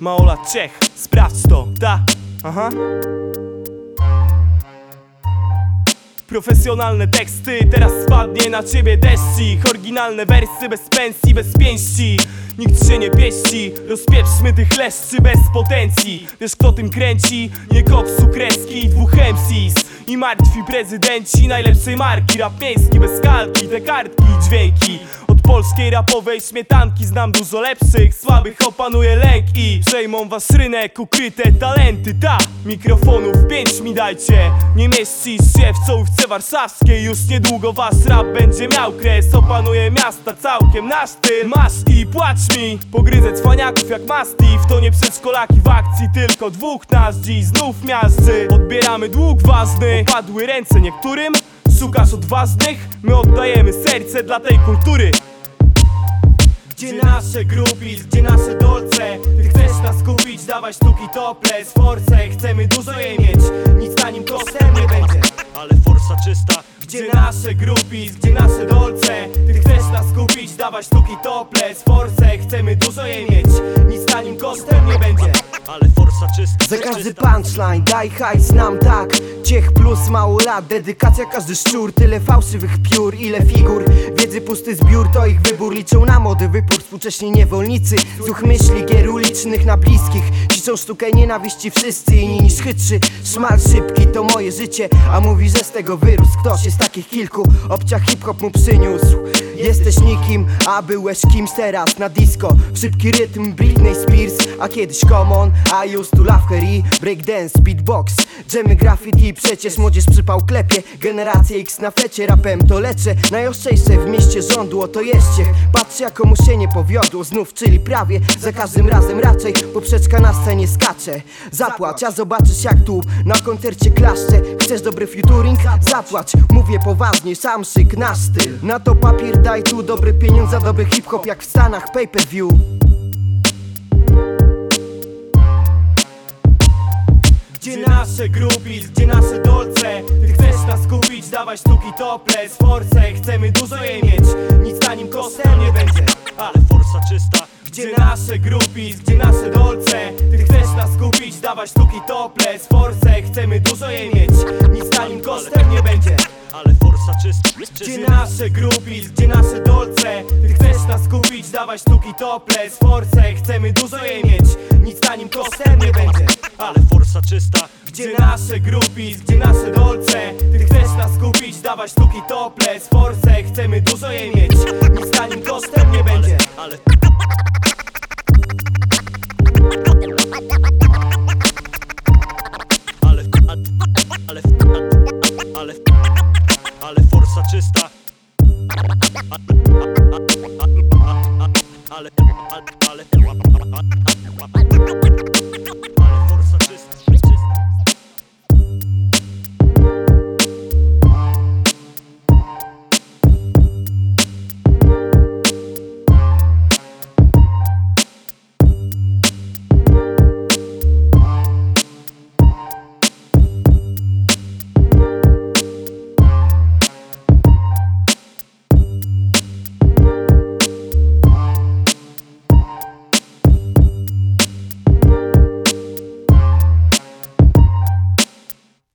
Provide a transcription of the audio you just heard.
Mało lat Czech, sprawdź to, ta, aha. Profesjonalne teksty, teraz spadnie na ciebie deszcik Oryginalne wersy bez pensji, bez pięści. Nikt się nie pieści, rozpieprzmy tych leszczy bez potencji. Wiesz kto tym kręci? Nie koksu kreski dwóch MCs I martwi prezydenci najlepszej marki Rap miejski bez kalki, te kartki i dźwięki polskiej rapowej śmietanki. Znam dużo lepszych Słabych opanuje lęk i przejmą wasz rynek. Ukryte talenty, ta Mikrofonów pięć mi dajcie. Nie mieścisz się w czołówce warszawskiej. Już niedługo wasz rap będzie miał kres. Opanuje miasta całkiem nasz styl. Masz i płacz mi. Pogryzę cwaniaków jak mastiff To nie przedszkolaki w akcji Tylko dwóch nas dziś znów miażdży. Odbieramy dług ważny. Opadły ręce niektórym. Szukasz odważnych? My oddajemy serce dla tej kultury gdzie nasze grupis, gdzie nasze dolce? Ty chcesz nas kupić, dawaj sztuki topless Force, chcemy dużo jej mieć. Nic na nim kosztem nie będzie. Ale forsa czysta. Gdzie nasze grupis, gdzie nasze dolce? Ty chcesz nas kupić, dawaj sztuki topless Force, chcemy dużo jej mieć. Nic na nim kosztem nie będzie. Ale forsa czysta. Za każdy punchline daj hajs nam tak. Ciech plus mało lat, dedykacja każdy szczur. Tyle fałszywych piór, ile figur Wiedzy pusty zbiór, to ich wybór. Liczą na młody wypór, współcześni niewolnicy. Duch myśli, gier ulicznych na bliskich. Ćwiczą sztukę nienawiści wszyscy inni niż chytrzy. Szmal szybki to moje życie A mówi, że z tego wyrósł ktoś jest takich kilku. Obciach hip-hop mu przyniósł. Jesteś nikim, a byłeś kimś teraz na disco. W szybki rytm Britney Spears, a kiedyś common I used to love i breakdance, beatbox. Dżemy graffiti, przecież młodzież przypał klepie. Generacja X na flecie, rapem to leczę Najostrzejsze w mieście rządu, oto jeszcze Patrz jak komu się nie powiodło, znów czyli prawie Za każdym razem raczej poprzeczka na scenie skacze. Zapłać, a zobaczysz jak tu na koncercie klaszcze. Chcesz dobry featuring? Zapłać, mówię poważnie, sam szyk, nasz styl. Na to papier daj tu dobry pieniądz za dobry hip-hop jak w Stanach pay nasze grupis, gdzie nasze dolce? Ty chcesz nas kupić, dawaj sztuki topless Force, chcemy dużo jej mieć Nic na nim kosztem nie będzie. Ale forsa czysta. Gdzie nasze grupis, gdzie nasze dolce? Ty chcesz nas kupić, dawaj sztuki topless Force, chcemy dużo jej mieć Nic na nim kosztem nie będzie. Ale forsa czysta. Gdzie nasze grupis, gdzie nasze dolce? Ty chcesz nas kupić, dawaj sztuki topless Force, chcemy dużo jej mieć Nic na nim kosztem nie będzie. Ale forsa czysta Gdzie nasze grupis, gdzie nasze dolce Ty chcesz nas kupić, dawaj sztuki topless Force, chcemy dużo jej mieć Nic na nim kosztem nie będzie ale ale ale ale ale forsa czysta ale ale ale